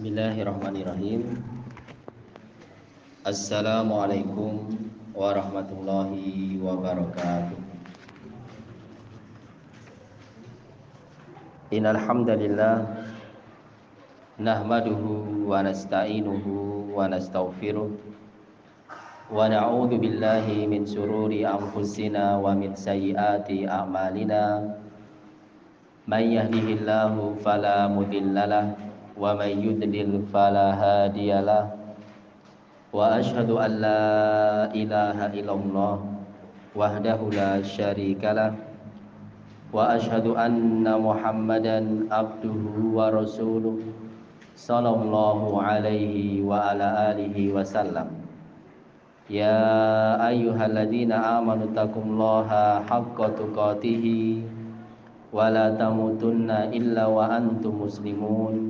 Bismillahirrahmanirrahim. Assalamualaikum warahmatullahi wabarakatuh. Innal hamdalillah nahmaduhu wa nasta'inuhu wa nastaghfiruh wa na'udzu billahi min sururi anfusina wa min sayyiati a'malina. May yahdihillahu fala mudhillalah wa man yudlil wa ashhadu an la ilaha illallah wahdahu la syarikalah wa ashhadu anna muhammadan abduhu wa rasuluh sallallahu alaihi alihi wa ya ayyuhalladzina amanu taqullaha haqqa tuqatih illa wa muslimun.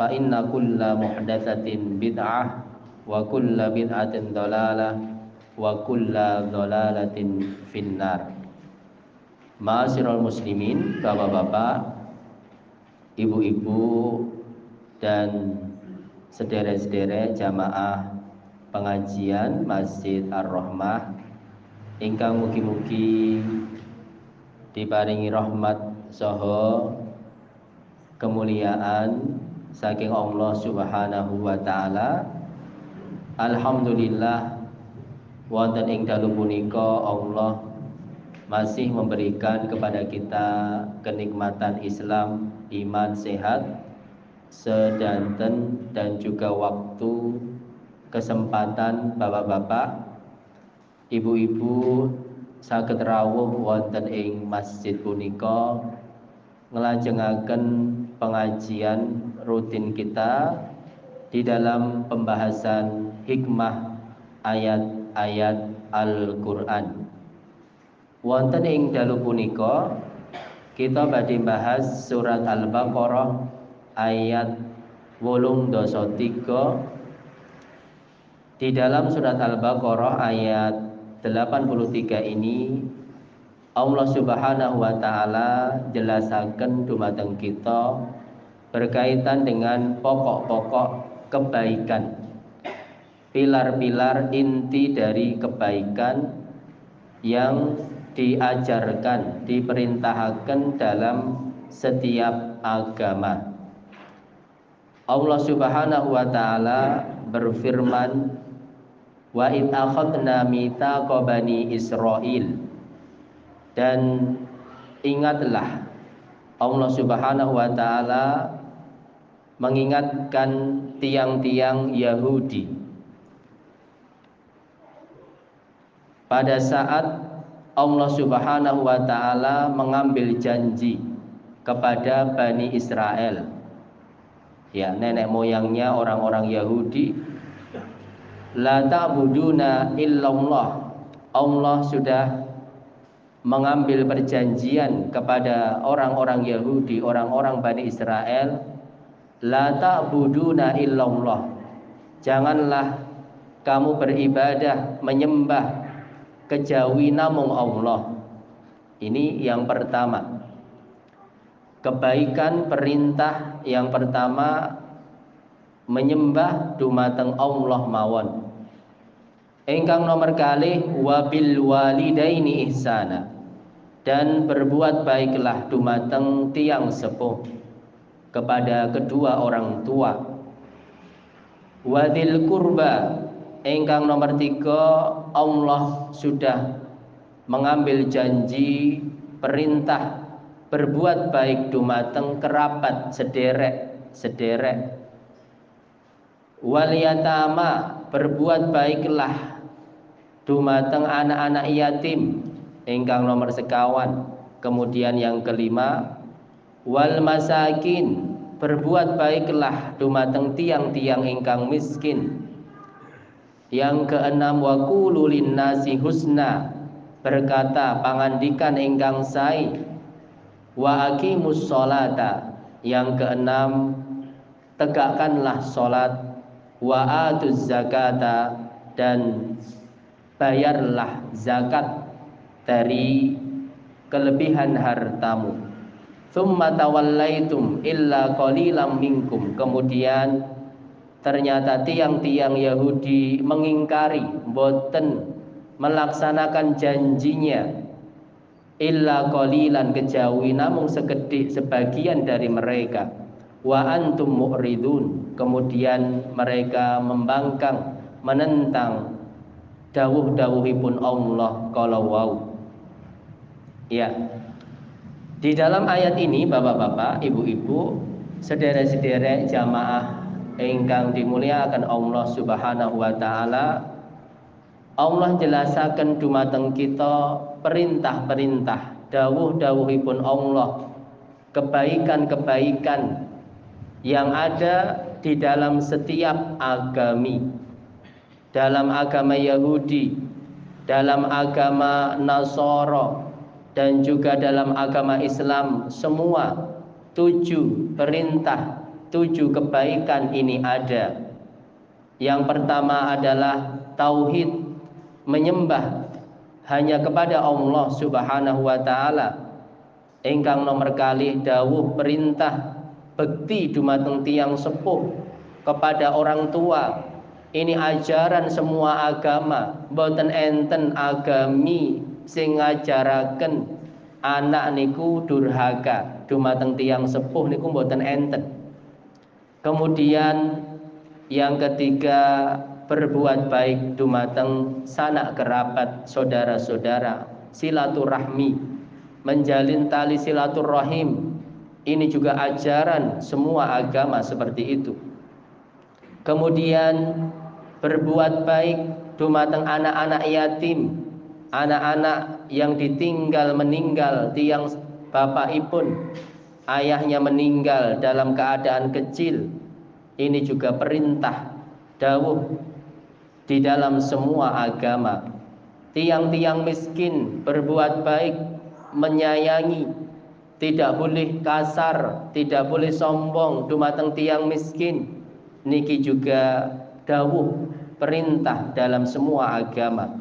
fa inna kulla muhdatsatin bid'ah wa kulla bid'atin dhalalah wa kulla dhalalatin finnar. Ma'asyiral muslimin, bapak-bapak, ibu-ibu dan sederet-sederet jamaah pengajian Masjid Ar-Rahmah ingkang mugi-mugi diparingi rahmat saha kemuliaan saking Allah Subhanahu wa taala Alhamdulillah wonten ing dalu punika Allah masih memberikan kepada kita kenikmatan Islam, iman sehat, sedanten dan juga waktu kesempatan bapak-bapak, ibu-ibu saged rawuh wonten ing masjid punika ngelajengaken pengajian rutin kita di dalam pembahasan hikmah ayat-ayat Al-Qur'an. Wonten ing dalu punika kita badhe bahas surat Al-Baqarah ayat 83 di dalam surat Al-Baqarah ayat 83 ini Allah Subhanahu wa taala jelasaken dumateng kita berkaitan dengan pokok-pokok kebaikan pilar-pilar inti dari kebaikan yang diajarkan, diperintahkan dalam setiap agama. Allah Subhanahu wa taala berfirman, "Wa id akhadna mitsaqa bani Israil." Dan ingatlah Allah Subhanahu wa taala mengingatkan tiang-tiang Yahudi. Pada saat Allah Subhanahu wa taala mengambil janji kepada Bani Israel ya nenek moyangnya orang-orang Yahudi la ta'buduna illallah. Allah sudah mengambil perjanjian kepada orang-orang Yahudi, orang-orang Bani Israel La ta'buduna illallah. Janganlah kamu beribadah, menyembah kejawi namung Allah. Ini yang pertama. Kebaikan perintah yang pertama menyembah dumateng Allah mawon. Engkang nomor kali wabil walidaini ihsana dan berbuat baiklah dumateng tiang sepuh kepada kedua orang tua. wadil kurba ingkang nomor tiga Allah sudah mengambil janji perintah berbuat baik dumateng kerabat sederek sederek wal yatama berbuat baiklah dumateng anak-anak yatim ingkang nomor sekawan kemudian yang kelima wal masakin berbuat baiklah dumateng tiang-tiang ingkang miskin. Yang keenam wa qulu nasi husna berkata pangandikan ingkang sai wa aqimus sholata yang keenam tegakkanlah salat wa atuz zakata dan bayarlah zakat dari kelebihan hartamu thumma tawallaitum illa qalilam minkum. Kemudian ternyata tiang-tiang Yahudi mengingkari boten melaksanakan janjinya illa qalilan kejawi namun sekedik sebagian dari mereka. Wa antum mu'ridun. Kemudian mereka membangkang menentang dawuh-dawuhipun Allah kalau wau. Ya di dalam ayat ini Bapak-bapak, Ibu-ibu, sederek-sederek jamaah ingkang dimuliakan Allah Subhanahu wa taala Allah jelasaken dumateng kita perintah-perintah dawuh-dawuhipun Allah kebaikan-kebaikan yang ada di dalam setiap agami. Dalam agama Yahudi dalam agama Nasara dan juga dalam agama Islam semua tujuh perintah tujuh kebaikan ini ada yang pertama adalah tauhid menyembah hanya kepada Allah Subhanahu wa taala. Engkang nomor kali dawuh perintah bekti dumateng tiang sepuh kepada orang tua. Ini ajaran semua agama, boten enten agami sing ngajaraken anak niku durhaka. Dumateng tiang sepuh niku boten enten. Kemudian yang ketiga berbuat baik dumateng sanak kerabat saudara-saudara silaturahmi. Menjalin tali silaturahim. Ini juga ajaran semua agama seperti itu. Kemudian berbuat baik dumateng anak-anak yatim anak-anak yang ditinggal meninggal tiang bapak ipun ayahnya meninggal dalam keadaan kecil ini juga perintah dawuh di dalam semua agama. Tiang-tiang miskin berbuat baik, menyayangi, tidak boleh kasar, tidak boleh sombong dumateng tiang miskin. Niki juga dawuh perintah dalam semua agama.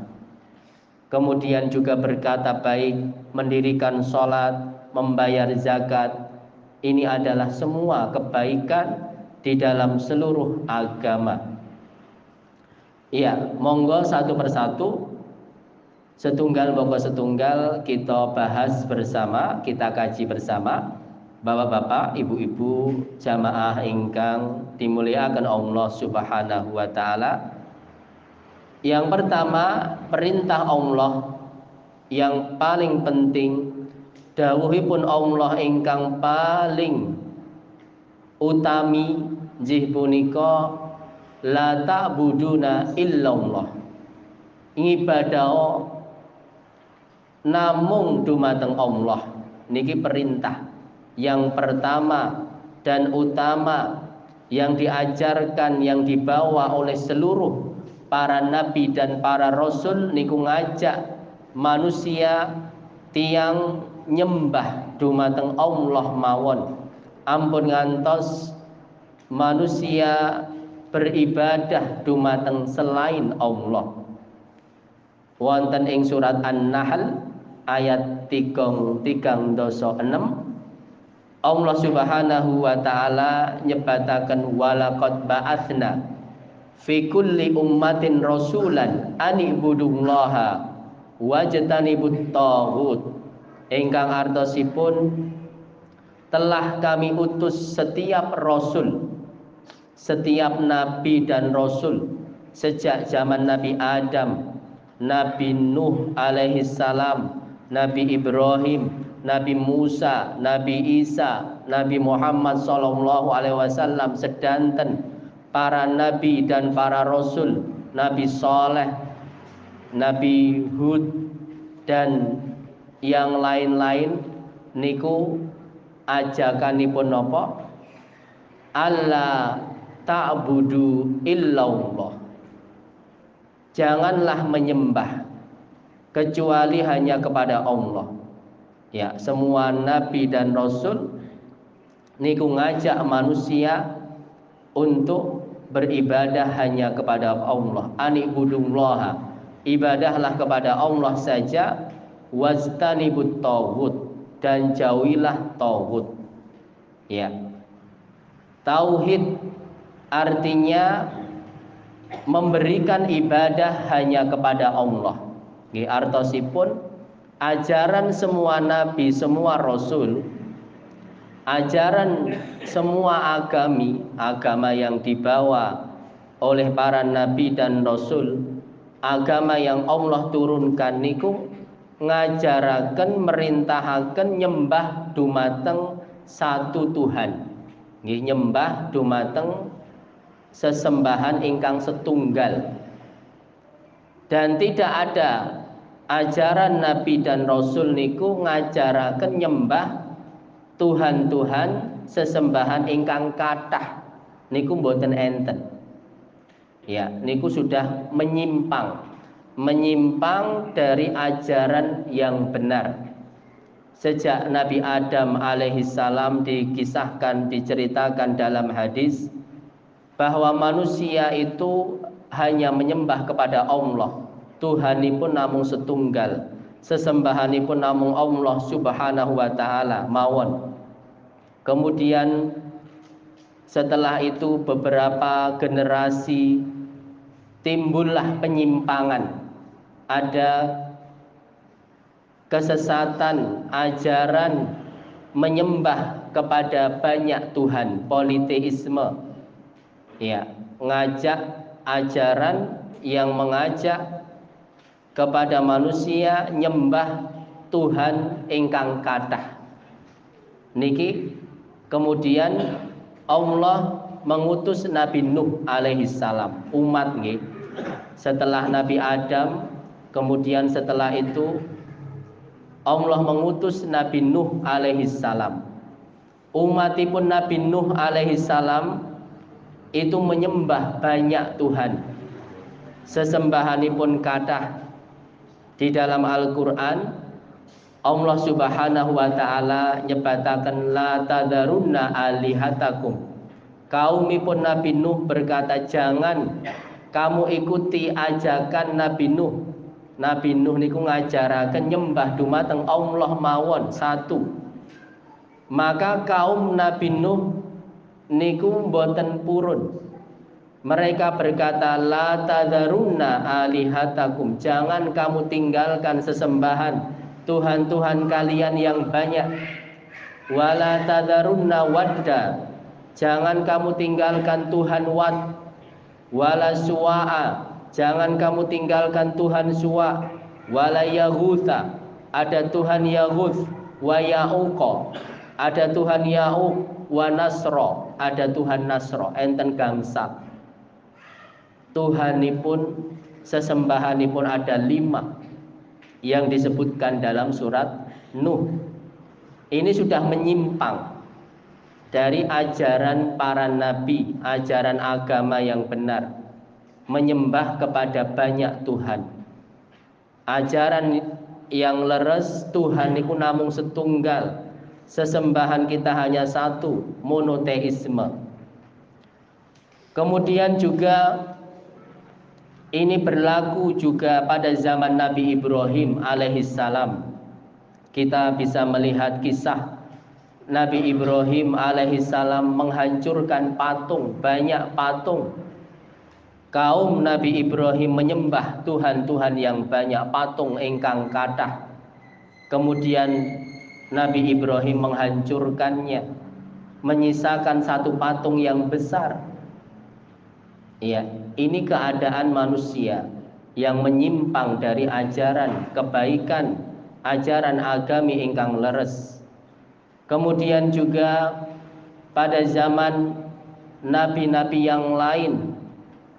Kemudian juga berkata baik, mendirikan sholat, membayar zakat. Ini adalah semua kebaikan di dalam seluruh agama. Iya, monggo satu persatu setunggal monggo setunggal kita bahas bersama, kita kaji bersama. Bapak-bapak, ibu-ibu, jamaah ingkang dimuliakan Allah Subhanahu wa taala. Yang pertama, perintah Allah. Yang paling penting dawuhipun Allah ingkang paling utami jih punika la ta'buduna illallah. Ibadah namung dumateng Allah. Niki perintah yang pertama dan utama yang diajarkan yang dibawa oleh seluruh para nabi dan para rasul niku ngajak manusia tiang nyembah dumateng Allah mawon ampun ngantos manusia beribadah dumateng selain Allah. Wonten ing surat An-Nahl ayat 3 enam Allah Subhanahu wa taala nyebataken walaqad ba'atsna fi kulli ummatin rasulan an ibudullaha wajtanibut taghut ingkang artosipun telah kami utus setiap rasul setiap nabi dan rasul sejak zaman Nabi Adam, Nabi Nuh alaihi salam, Nabi Ibrahim, Nabi Musa, Nabi Isa, Nabi Muhammad sallallahu alaihi wasallam sedanten para nabi dan para rasul, Nabi Saleh, Nabi Hud dan yang lain-lain niku ajakanipun napa Allah ta'budu illallah. Janganlah menyembah kecuali hanya kepada Allah. Ya semua nabi dan rasul niku ngajak manusia untuk beribadah hanya kepada Allah. Anibudullaha ibadahlah kepada Allah saja. Wastanibut tauhid dan jauhilah tauhid ya. Tauhid artinya memberikan ibadah hanya kepada Allah. Nggih artosipun ajaran semua nabi, semua rasul, ajaran semua agami, agama yang dibawa oleh para nabi dan rasul, agama yang Allah turunkan niku ngajaraken merintahaken nyembah dumateng satu Tuhan. Nggih nyembah dumateng sesembahan ingkang setunggal dan tidak ada ajaran nabi dan rasul niku ngajaraken nyembah Tuhan-Tuhan sesembahan ingkang kathah niku mboten enten ya niku sudah menyimpang menyimpang dari ajaran yang benar sejak Nabi Adam alaihissalam dikisahkan diceritakan dalam hadis bahwa manusia itu hanya menyembah kepada Allah. Tuhanipun namung setunggal. Sesembahanipun namung Allah Subhanahu wa taala mawon. Kemudian setelah itu beberapa generasi timbullah penyimpangan. Ada kesesatan ajaran menyembah kepada banyak Tuhan, politeisme ya ngajak ajaran yang mengajak kepada manusia nyembah Tuhan ingkang kathah. Niki kemudian Allah mengutus Nabi Nuh alaihi salam umat nggih. Setelah Nabi Adam kemudian setelah itu Allah mengutus Nabi Nuh alaihi salam. Umatipun Nabi Nuh alaihi salam itu menyembah banyak Tuhan. Sesembahanipun kathah di dalam Al-Qur'an Allah Subhanahu wa taala nyebataken la tadarunna alihatakum. Kaumipun Nabi Nuh berkata jangan kamu ikuti ajakan Nabi Nuh. Nabi Nuh niku ngajaraken nyembah dumateng Allah mawon satu. Maka kaum Nabi Nuh niku mboten purun. Mereka berkata la tadarunna alihatakum. Jangan kamu tinggalkan sesembahan Tuhan-Tuhan kalian yang banyak. Wala tadarunna wadda. Jangan kamu tinggalkan Tuhan Wad. Wala suwa'a. Jangan kamu tinggalkan Tuhan Suwa. Wala Yahutha. Ada Tuhan Yahuth wa Ya'uqa. Ada Tuhan Ya'uq wa nasro ada Tuhan nasro enten gangsa Tuhanipun sesembahanipun ada lima yang disebutkan dalam surat Nuh ini sudah menyimpang dari ajaran para nabi, ajaran agama yang benar, menyembah kepada banyak Tuhan. Ajaran yang leres Tuhan itu namun setunggal, sesembahan kita hanya satu, monoteisme. Kemudian juga ini berlaku juga pada zaman Nabi Ibrahim alaihissalam. Kita bisa melihat kisah Nabi Ibrahim alaihissalam menghancurkan patung, banyak patung. Kaum Nabi Ibrahim menyembah Tuhan-Tuhan yang banyak patung engkang kathah. Kemudian Nabi Ibrahim menghancurkannya, menyisakan satu patung yang besar. Ya, ini keadaan manusia yang menyimpang dari ajaran kebaikan, ajaran agami ingkang leres. Kemudian juga pada zaman nabi-nabi yang lain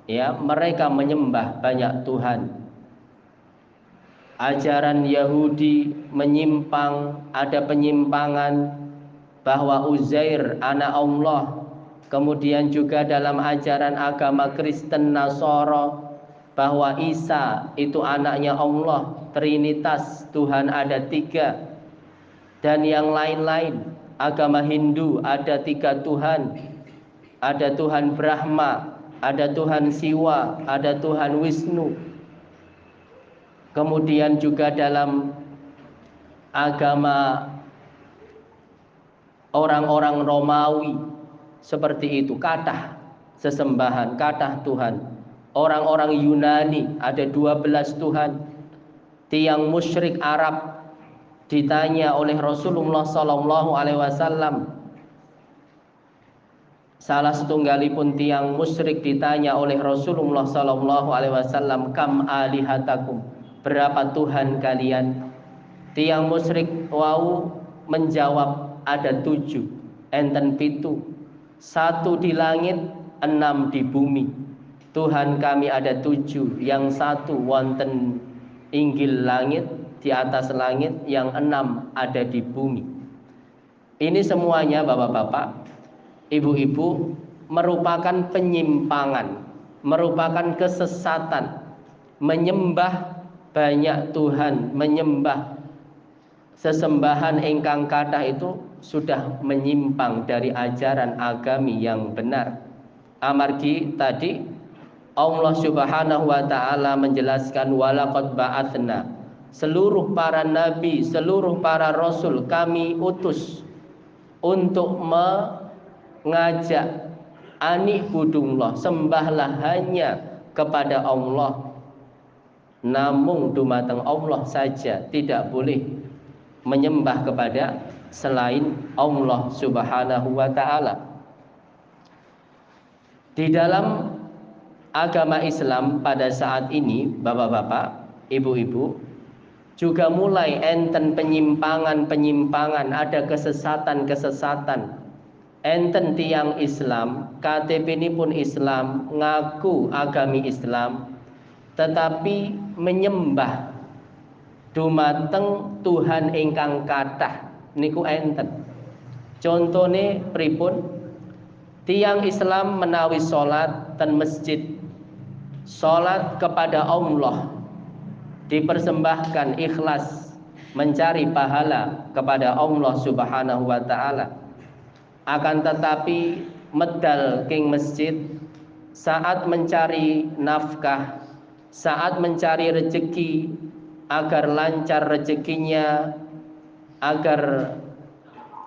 ya, mereka menyembah banyak tuhan. Ajaran Yahudi menyimpang, ada penyimpangan bahwa Uzair anak Allah Kemudian juga dalam ajaran agama Kristen Nasoro bahwa Isa itu anaknya Allah, Trinitas, Tuhan ada tiga, dan yang lain-lain. Agama Hindu ada tiga Tuhan, ada Tuhan Brahma, ada Tuhan Siwa, ada Tuhan Wisnu. Kemudian juga dalam agama orang-orang Romawi seperti itu kata sesembahan kata Tuhan. Orang-orang Yunani ada 12 Tuhan. Tiang musyrik Arab ditanya oleh Rasulullah Sallallahu Alaihi Wasallam. Salah setunggalipun tiang musyrik ditanya oleh Rasulullah Sallallahu Alaihi Wasallam kam alihatakum? Berapa Tuhan kalian? Tiang musyrik wau menjawab ada tujuh. Enten pitu satu di langit, enam di bumi. Tuhan kami ada tujuh, yang satu wonten inggil langit di atas langit, yang enam ada di bumi. Ini semuanya bapak-bapak, ibu-ibu merupakan penyimpangan, merupakan kesesatan, menyembah banyak Tuhan, menyembah sesembahan engkang kata itu sudah menyimpang dari ajaran agami yang benar. Amargi tadi Allah Subhanahu wa taala menjelaskan walaqad ba'atsna seluruh para nabi, seluruh para rasul kami utus untuk mengajak anik budunglah sembahlah hanya kepada Allah namun dumateng Allah saja tidak boleh menyembah kepada selain Allah Subhanahu wa taala. Di dalam agama Islam pada saat ini, Bapak-bapak, Ibu-ibu, juga mulai enten penyimpangan-penyimpangan, ada kesesatan-kesesatan. Enten tiang Islam, KTP ini pun Islam, ngaku agami Islam, tetapi menyembah dumateng Tuhan ingkang kathah niku enten. Contone pripun? Tiang Islam menawi salat dan masjid. Salat kepada Allah dipersembahkan ikhlas mencari pahala kepada Allah Subhanahu wa taala. Akan tetapi medal king masjid saat mencari nafkah, saat mencari rezeki agar lancar rezekinya, agar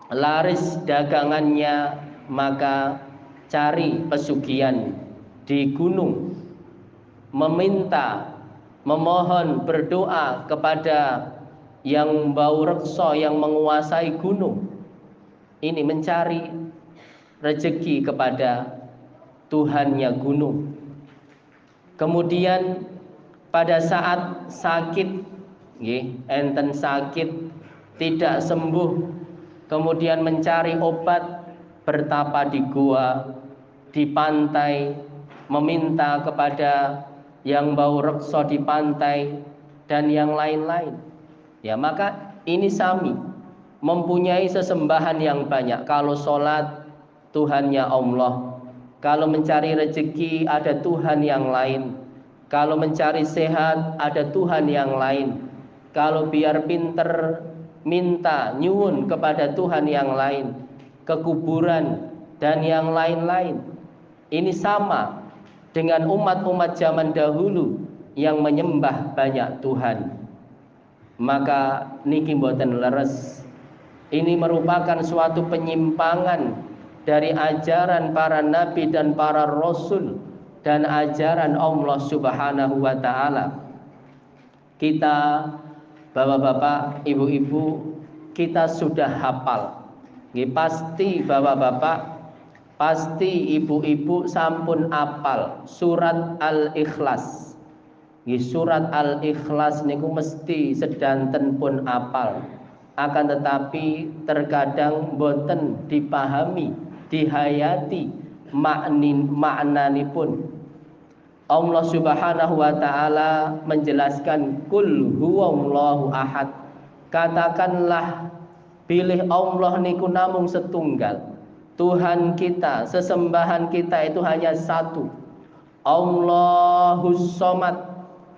laris dagangannya, maka cari pesugihan di gunung, meminta, memohon, berdoa kepada yang bau rekso yang menguasai gunung. Ini mencari rezeki kepada Tuhannya gunung. Kemudian pada saat sakit enten sakit tidak sembuh kemudian mencari obat bertapa di gua di pantai meminta kepada yang bau rekso di pantai dan yang lain-lain. Ya maka ini sami mempunyai sesembahan yang banyak. Kalau sholat Tuhannya Allah. Kalau mencari rezeki ada Tuhan yang lain. Kalau mencari sehat ada Tuhan yang lain. Kalau biar pinter minta nyuwun kepada Tuhan yang lain, ke kuburan dan yang lain-lain. Ini sama dengan umat-umat zaman dahulu yang menyembah banyak Tuhan. Maka niki mboten leres. Ini merupakan suatu penyimpangan dari ajaran para nabi dan para rasul dan ajaran Allah Subhanahu wa taala. Kita Bapak-bapak, ibu-ibu, kita sudah hafal. Ini pasti bapak-bapak pasti ibu-ibu sampun apal surat Al-Ikhlas. Di surat Al-Ikhlas niku mesti sedanten pun apal. Akan tetapi terkadang boten dipahami, dihayati maknin maknanipun. Allah Subhanahu wa taala menjelaskan kul huwallahu ahad. Katakanlah pilih Allah niku namung setunggal Tuhan kita, sesembahan kita itu hanya satu. Allahus Somad.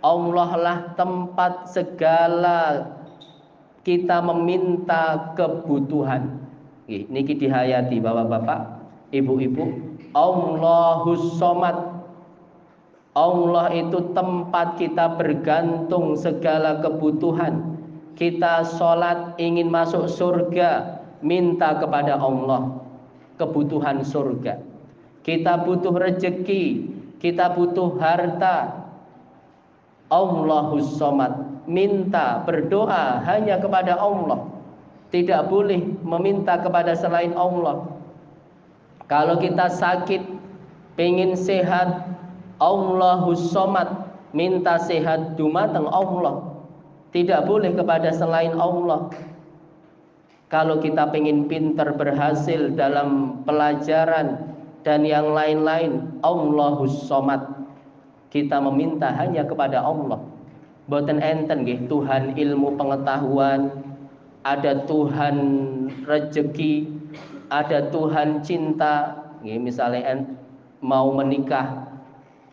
Allah lah tempat segala kita meminta kebutuhan. Niki dihayati bapak-bapak, ibu-ibu. Allahus Somad. Allah itu tempat kita bergantung segala kebutuhan. Kita sholat ingin masuk surga, minta kepada Allah kebutuhan surga. Kita butuh rezeki, kita butuh harta. Allahus Somad, minta, berdoa hanya kepada Allah. Tidak boleh meminta kepada selain Allah. Kalau kita sakit, pengen sehat, Allahus Somad, minta sehat dumateng Allah. Tidak boleh kepada selain Allah. Kalau kita pengen pinter berhasil dalam pelajaran dan yang lain-lain, Allahus Somad. Kita meminta hanya kepada Allah. Boten enten nggih Tuhan ilmu pengetahuan, ada Tuhan rezeki, ada Tuhan cinta. Nggih, misalnya mau menikah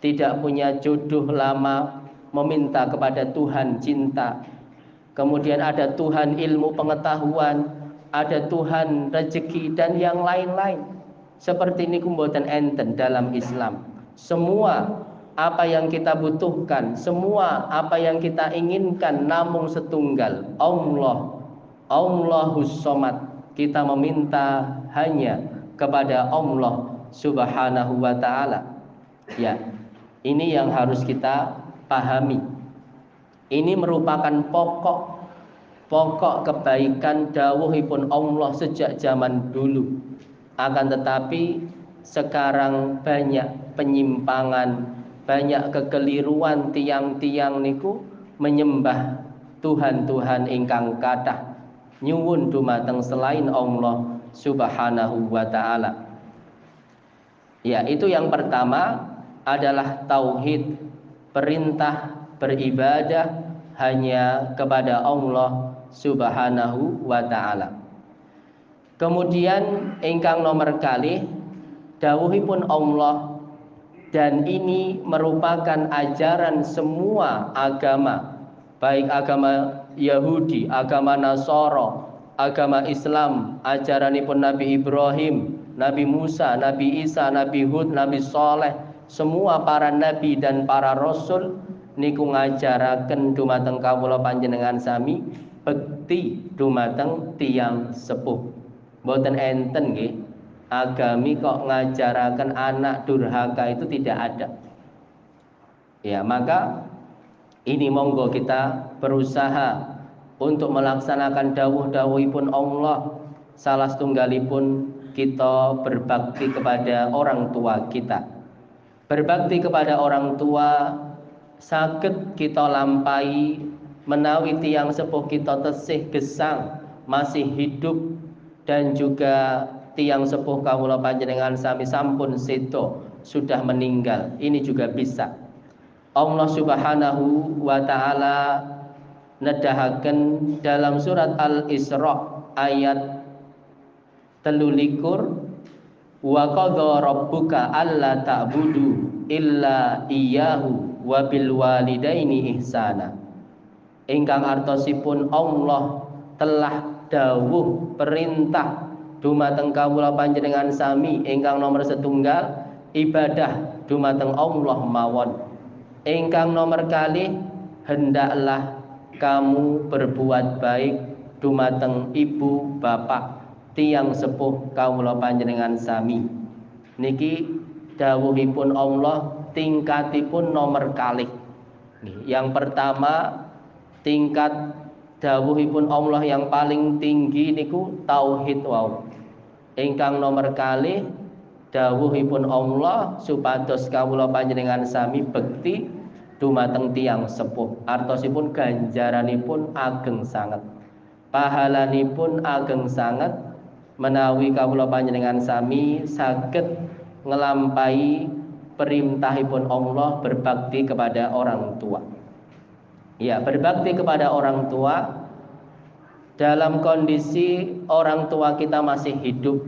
tidak punya jodoh lama, meminta kepada Tuhan cinta. Kemudian ada Tuhan ilmu pengetahuan, ada Tuhan rezeki dan yang lain-lain. Seperti ini kumbotan enten dalam Islam. Semua apa yang kita butuhkan, semua apa yang kita inginkan namun setunggal. Allah, Allahus Somad. Kita meminta hanya kepada Allah Subhanahu wa taala. Ya. Ini yang harus kita pahami. Ini merupakan pokok pokok kebaikan dawuhipun Allah sejak zaman dulu akan tetapi sekarang banyak penyimpangan banyak kekeliruan tiang-tiang niku menyembah Tuhan-Tuhan ingkang kathah nyuwun dumateng selain Allah Subhanahu wa taala. Ya, itu yang pertama adalah tauhid, perintah beribadah hanya kepada Allah Subhanahu wa taala. Kemudian ingkang nomor kali dawuhipun Allah dan ini merupakan ajaran semua agama baik agama Yahudi, agama Nasara, agama Islam, ajaranipun Nabi Ibrahim, Nabi Musa, Nabi Isa, Nabi Hud, Nabi Saleh, semua para nabi dan para rasul niku ngajaraken dumateng kawula panjenengan sami bekti dumateng tiang sepuh. Mboten enten nggih. Agami kok ngajaraken anak durhaka itu tidak ada. Ya, maka ini monggo kita berusaha untuk melaksanakan dawuh-dawuhipun Allah salah setunggalipun kita berbakti kepada orang tua kita. Berbakti kepada orang tua sakit kita lampai menawi tiang sepuh kita tesih gesang masih hidup dan juga tiang sepuh kawula panjenengan sami sampun sedo sudah meninggal. Ini juga bisa. Allah Subhanahu wa taala nedahaken dalam surat Al-Isra ayat telulikur wa qadha rabbuka alla ta'budu illa iyyahu wa bil walidaini ihsana. Ingkang artosipun Allah telah dawuh perintah dumateng kawula panjenengan sami ingkang nomor setunggal ibadah dumateng Allah mawon. Ingkang nomor kali hendaklah kamu berbuat baik dumateng ibu bapak tiang sepuh kawula panjenengan sami. Niki dawuhipun Allah tingkatipun nomor kali yang pertama tingkat dawuhipun Allah yang paling tinggi niku tauhid wau. Ingkang nomor kali dawuhipun Allah supados kawula panjenengan sami bekti dumateng tiang sepuh. Artosipun ganjaranipun ageng sangat pahalanipun ageng sangat menawi kawula panjenengan sami saged ngelampai perintahipun Allah berbakti kepada orang tua ya berbakti kepada orang tua dalam kondisi orang tua kita masih hidup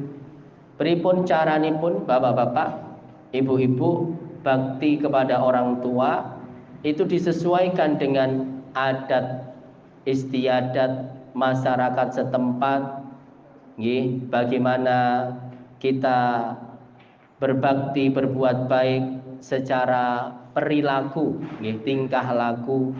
Pripun caranipun bapak-bapak, ibu-ibu bakti kepada orang tua itu disesuaikan dengan adat istiadat masyarakat setempat. Bagaimana kita berbakti berbuat baik secara perilaku, tingkah laku.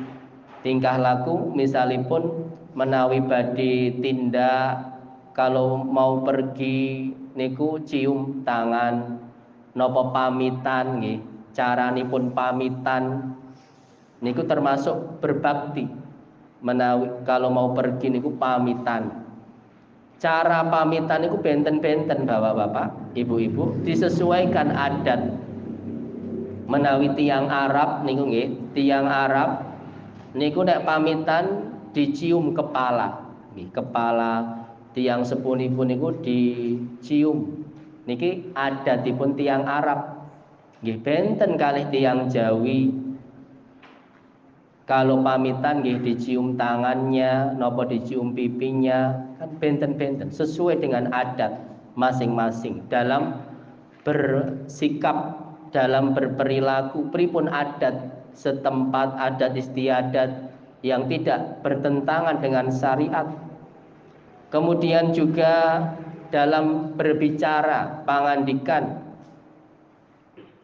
Tingkah laku misalipun menawi badi tindak kalau mau pergi niku cium tangan. Nopo pamitan nggih caranipun pamitan. Niku termasuk berbakti. Menawi kalau mau pergi niku pamitan cara pamitan niku benten-benten bapak-bapak ibu-ibu. Disesuaikan adat. Menawi tiang Arab niku nggih tiang Arab niku nek pamitan dicium kepala. Nggih kepala tiang sepunipun niku dicium. Niki adatipun tiang Arab. Nggih benten kalih tiang Jawi. Kalau pamitan nggih dicium tangannya nopo dicium pipinya kan benten-benten sesuai dengan adat masing-masing dalam bersikap dalam berperilaku. Pripun adat setempat adat istiadat yang tidak bertentangan dengan syariat. Kemudian juga dalam berbicara pangandikan.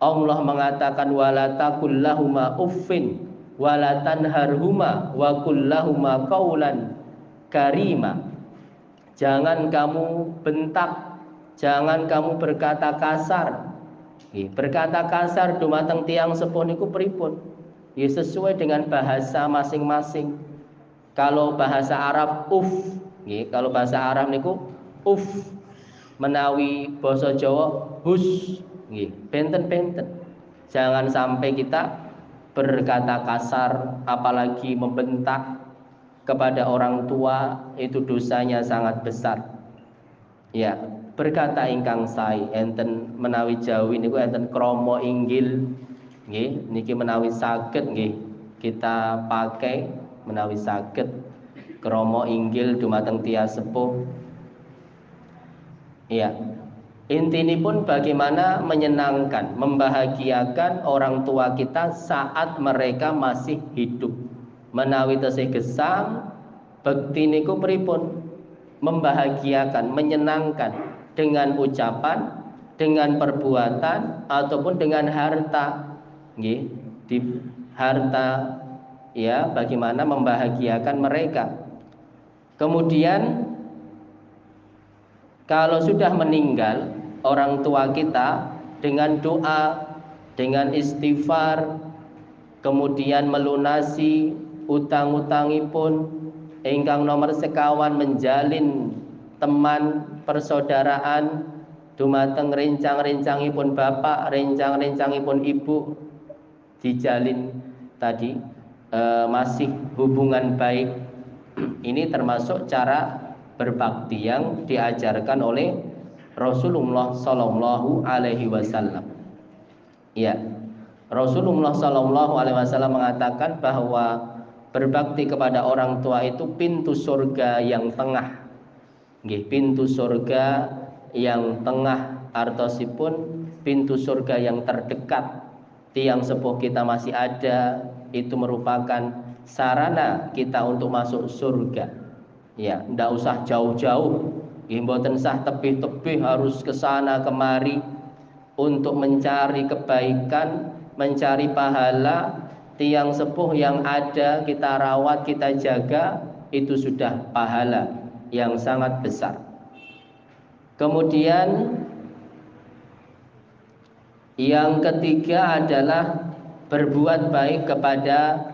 Allah mengatakan wala taqullahuma uffin wala tanharhuma wa kullahuma karima. Jangan kamu bentak, jangan kamu berkata kasar. Berkata kasar dumateng tiang sepuh niku pripun? Ya sesuai dengan bahasa masing-masing. Kalau bahasa Arab Nggih, kalau bahasa Arab niku uf menawi basa Jawa hus nggih, benten-benten. Jangan sampai kita berkata kasar apalagi membentak kepada orang tua itu dosanya sangat besar. Ya, berkata ingkang sai enten menawi Jawi niku enten kromo inggil nggih niki menawi saged nggih kita pakai menawi saged. Kromo inggil dumateng tia sepuh. Ya ini pun bagaimana menyenangkan membahagiakan orang tua kita saat mereka masih hidup menawi tesih gesang bekti niku pripun? Membahagiakan menyenangkan dengan ucapan dengan perbuatan ataupun dengan harta. Nggih di harta ya bagaimana membahagiakan mereka. Kemudian kalau sudah meninggal orang tua kita dengan doa, dengan istighfar, kemudian melunasi utang-utangipun ingkang nomor sekawan menjalin teman persaudaraan dumateng rencang-rencangipun bapak, rencang-rencangipun ibu dijalin tadi e, masih hubungan baik ini termasuk cara berbakti yang diajarkan oleh Rasulullah Sallallahu Alaihi Wasallam. Ya, Rasulullah Sallallahu Alaihi Wasallam mengatakan bahwa berbakti kepada orang tua itu pintu surga yang tengah. Nggih, pintu surga yang tengah artosipun pintu surga yang terdekat tiang sepuh kita masih ada itu merupakan sarana kita untuk masuk surga. Ya, ndak usah jauh-jauh. Mboten sah tebih-tebih harus ke sana kemari untuk mencari kebaikan, mencari pahala tiang sepuh yang ada kita rawat, kita jaga itu sudah pahala yang sangat besar. Kemudian yang ketiga adalah berbuat baik kepada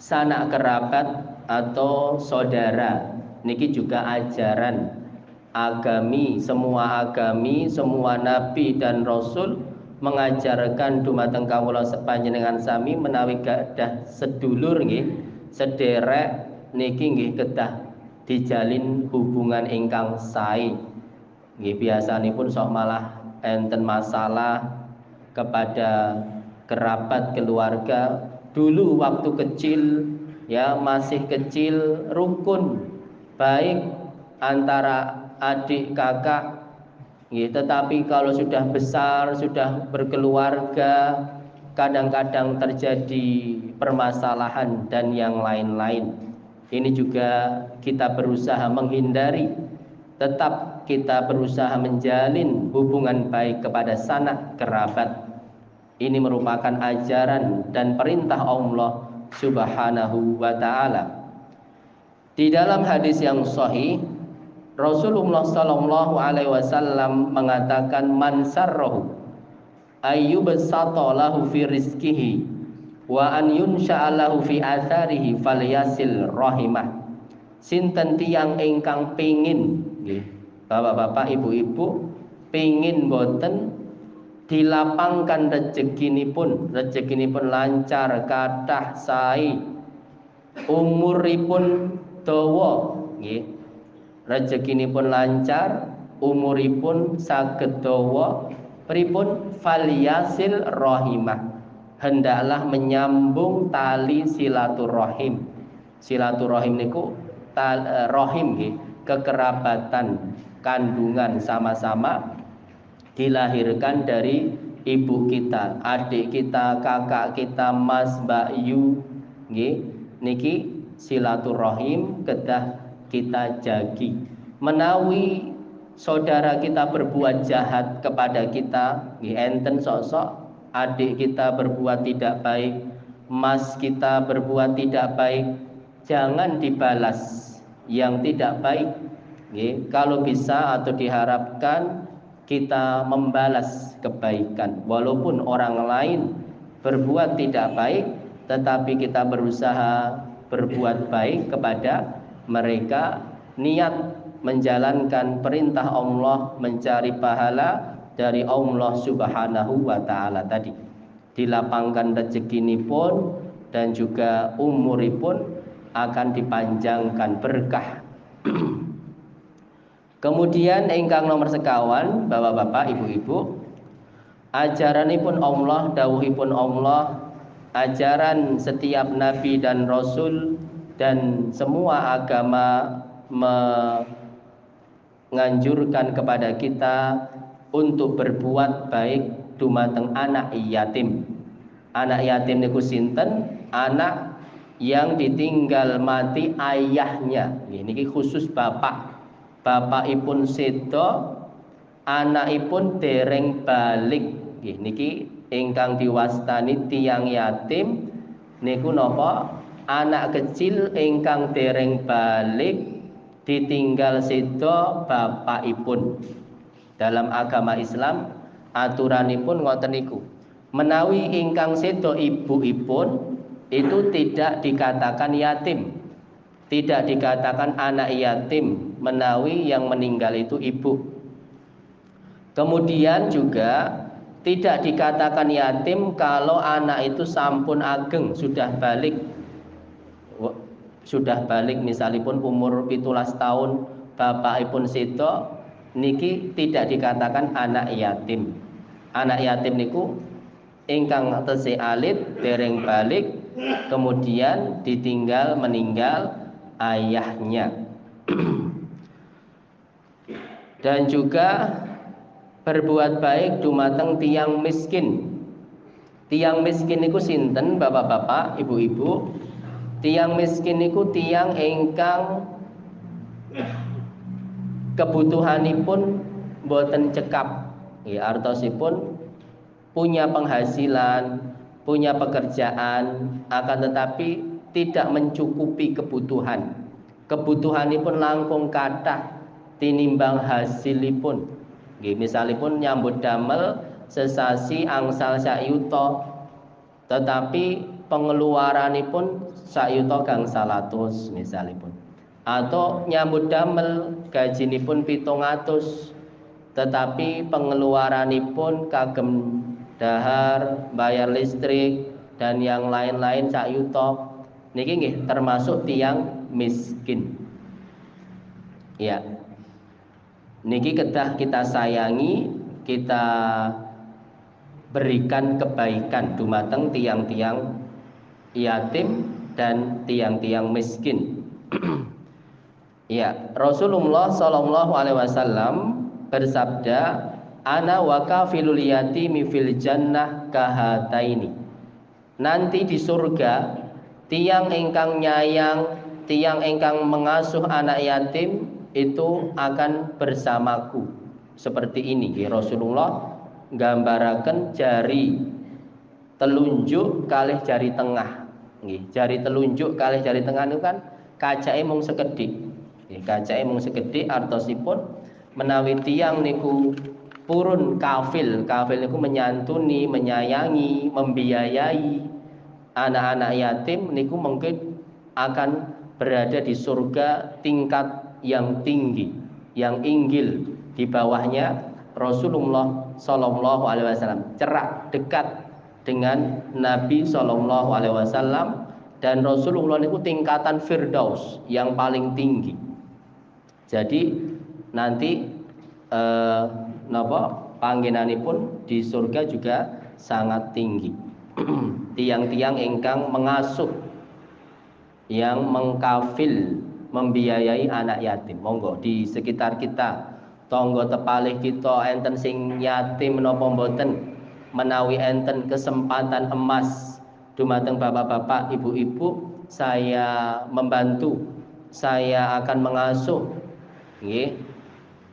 sanak kerabat atau saudara niki juga ajaran agami, semua agami, semua nabi dan rasul mengajarkan dumateng kawula sepanjenengan sami menawi gadah sedulur nggih sederek niki nggih kedah dijalin hubungan ingkang sae. Nggih biasanipun sok malah enten masalah kepada kerabat keluarga. Dulu waktu kecil ya masih kecil rukun baik antara adik kakak ya, tetapi kalau sudah besar sudah berkeluarga kadang-kadang terjadi permasalahan dan yang lain-lain. Ini juga kita berusaha menghindari tetap kita berusaha menjalin hubungan baik kepada sanak kerabat. Ini merupakan ajaran dan perintah Allah Subhanahu wa taala. Di dalam hadis yang sahih Rasulullah sallallahu alaihi wasallam mengatakan man sarrahu ayyubsata lahu fi rizqihi wa an yunsha'alahu fi atharihi falyasil rahimah. Sinten tiyang ingkang nggih. Bapak-bapak, ibu-ibu pengin boten dilapangkan rezeki pun rezeki pun lancar kathah sae umuripun dawa nggih rezeki pun lancar umuripun dawa pripun falyasil rahimah hendaklah menyambung tali silaturahim. Silaturahim niku tal, eh, nggih kekerabatan kandungan sama-sama dilahirkan dari ibu kita, adik kita, kakak kita, Mas, Mbak Yu, nggih, niki silaturahim kedah kita jagi. Menawi saudara kita berbuat jahat kepada kita, enten sosok adik kita berbuat tidak baik, Mas kita berbuat tidak baik, jangan dibalas yang tidak baik. Kalau bisa atau diharapkan kita membalas kebaikan walaupun orang lain berbuat tidak baik tetapi kita berusaha berbuat baik kepada mereka niat menjalankan perintah Allah mencari pahala dari Allah Subhanahu wa taala tadi. Dilapangkan rezeki pun dan juga umuripun akan dipanjangkan berkah. Kemudian ingkang nomor sekawan, bapak-bapak, ibu-ibu, ajaranipun Allah, dawuhipun Allah, ajaran setiap nabi dan rasul dan semua agama menganjurkan kepada kita untuk berbuat baik dumateng anak yatim. Anak yatim niku sinten? Anak yang ditinggal mati ayahnya. Ini khusus bapak bapakipun sedo anakipun dereng balik niki ingkang diwastani tiang yatim niku napa anak kecil ingkang dereng balik ditinggal sedo bapakipun. Dalam agama Islam aturanipun ngoten niku. Menawi ingkang sedo ibuipun itu tidak dikatakan yatim. Tidak dikatakan anak yatim menawi yang meninggal itu ibu. Kemudian juga tidak dikatakan yatim kalau anak itu sampun ageng sudah balik sudah balik misalipun umur pitulas tahun bapak ipun sito niki tidak dikatakan anak yatim anak yatim niku ingkang tesi alit dereng balik kemudian ditinggal meninggal ayahnya dan juga berbuat baik dumateng tiang miskin. Tiang miskin itu sinten bapak-bapak, ibu-ibu. Tiang miskin itu tiang ingkang kebutuhanipun boten cekap. Ya, artosipun punya penghasilan, punya pekerjaan, akan tetapi tidak mencukupi kebutuhan. Kebutuhanipun langkung kathah tinimbang hasilipun nggih misalipun nyambut damel sesasi angsal sayuta tetapi pengeluaranipun sayuta gang salatus misalipun. Atau nyambut damel gajinipun pitung atus. Tetapi pengeluaranipun kagem dahar bayar listrik dan yang lain-lain sak yuto niki nggih termasuk tiang miskin. Ya. Niki kedah kita sayangi kita berikan kebaikan. Dumateng tiang-tiang yatim dan tiang-tiang miskin Ya, Rasulullah Shallallahu Alaihi Wasallam bersabda, "Ana waka kafilul yatimi fil jannah kahataini." Nanti di surga, tiang engkang nyayang, tiang engkang mengasuh anak yatim itu akan bersamaku. Seperti ini, ya Rasulullah gambarakan jari telunjuk kali jari tengah. Jari telunjuk kali jari tengah itu kan kaca emong sekedik Kacake mung sekedhik artosipun menawi tiang niku purun kafil. Kafil niku menyantuni, menyayangi, membiayai anak-anak yatim niku mungkin akan berada di surga tingkat yang tinggi, yang inggil di bawahnya Rasulullah Shallallahu Alaihi Wasallam. Cerak dekat dengan Nabi Shallallahu Alaihi Wasallam dan Rasulullah itu tingkatan Firdaus yang paling tinggi jadi nanti eh, napa panggenanipun di surga juga sangat tinggi. Tiang-tiang ingkang mengasuh yang mengkafil membiayai anak yatim. Monggo di sekitar kita tonggo tepalih kita enten sing yatim menapa mboten menawi enten kesempatan emas. Dumateng bapak-bapak, ibu-ibu saya membantu. Saya akan mengasuh nggih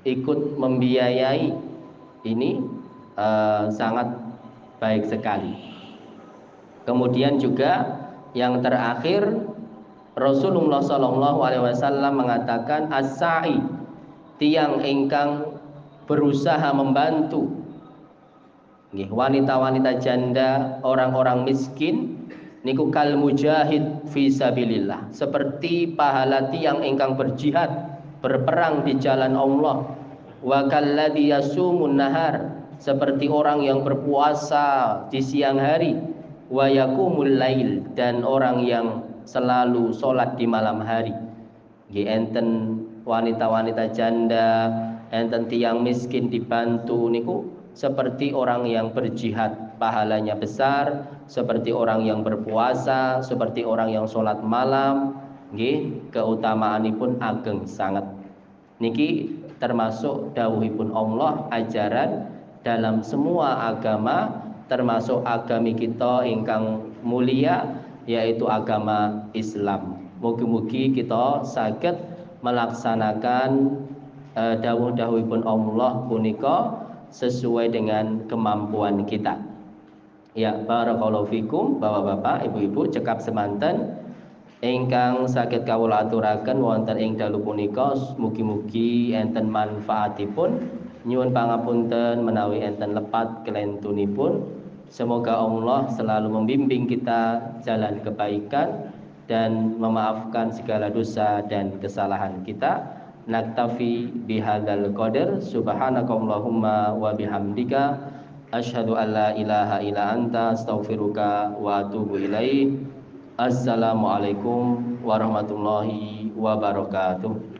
ikut membiayai ini uh, sangat baik sekali. Kemudian juga yang terakhir Rasulullah Shallallahu Alaihi Wasallam mengatakan asai tiang engkang berusaha membantu wanita-wanita janda orang-orang miskin niku kal mujahid fi sabilillah. Seperti pahala tiang engkang berjihad berperang di jalan Allah. Wa kalladhi yasumun nahar seperti orang yang berpuasa di siang hari. Wa yakumul lail dan orang yang selalu sholat di malam hari. Enten wanita-wanita janda enten tiang miskin dibantu niku seperti orang yang berjihad pahalanya besar seperti orang yang berpuasa seperti orang yang sholat malam nggih keutamaanipun ageng sangat. Niki termasuk dawuhipun Allah ajaran dalam semua agama termasuk agami kita ingkang mulia yaitu agama Islam. Mugi-mugi kita sakit melaksanakan uh, dawuh-dawuhipun Allah punika sesuai dengan kemampuan kita. Ya barakallahu fikum Bapak-bapak Ibu-ibu cekap semanten. Ingkang sakit kawula aturaken wonten ing dalu punika mugi-mugi enten manfaatipun. Nyuwun pangapunten menawi enten lepat kelentunipun. Semoga Allah selalu membimbing kita jalan kebaikan dan memaafkan segala dosa dan kesalahan kita naktafi bihadzal qadar. Subhanakallahumma wa bihamdika. Asyhadu an la ilaha illa anta astaghfiruka wa atubu ilaik Assalamualaikum warahmatullahi wabarakatuh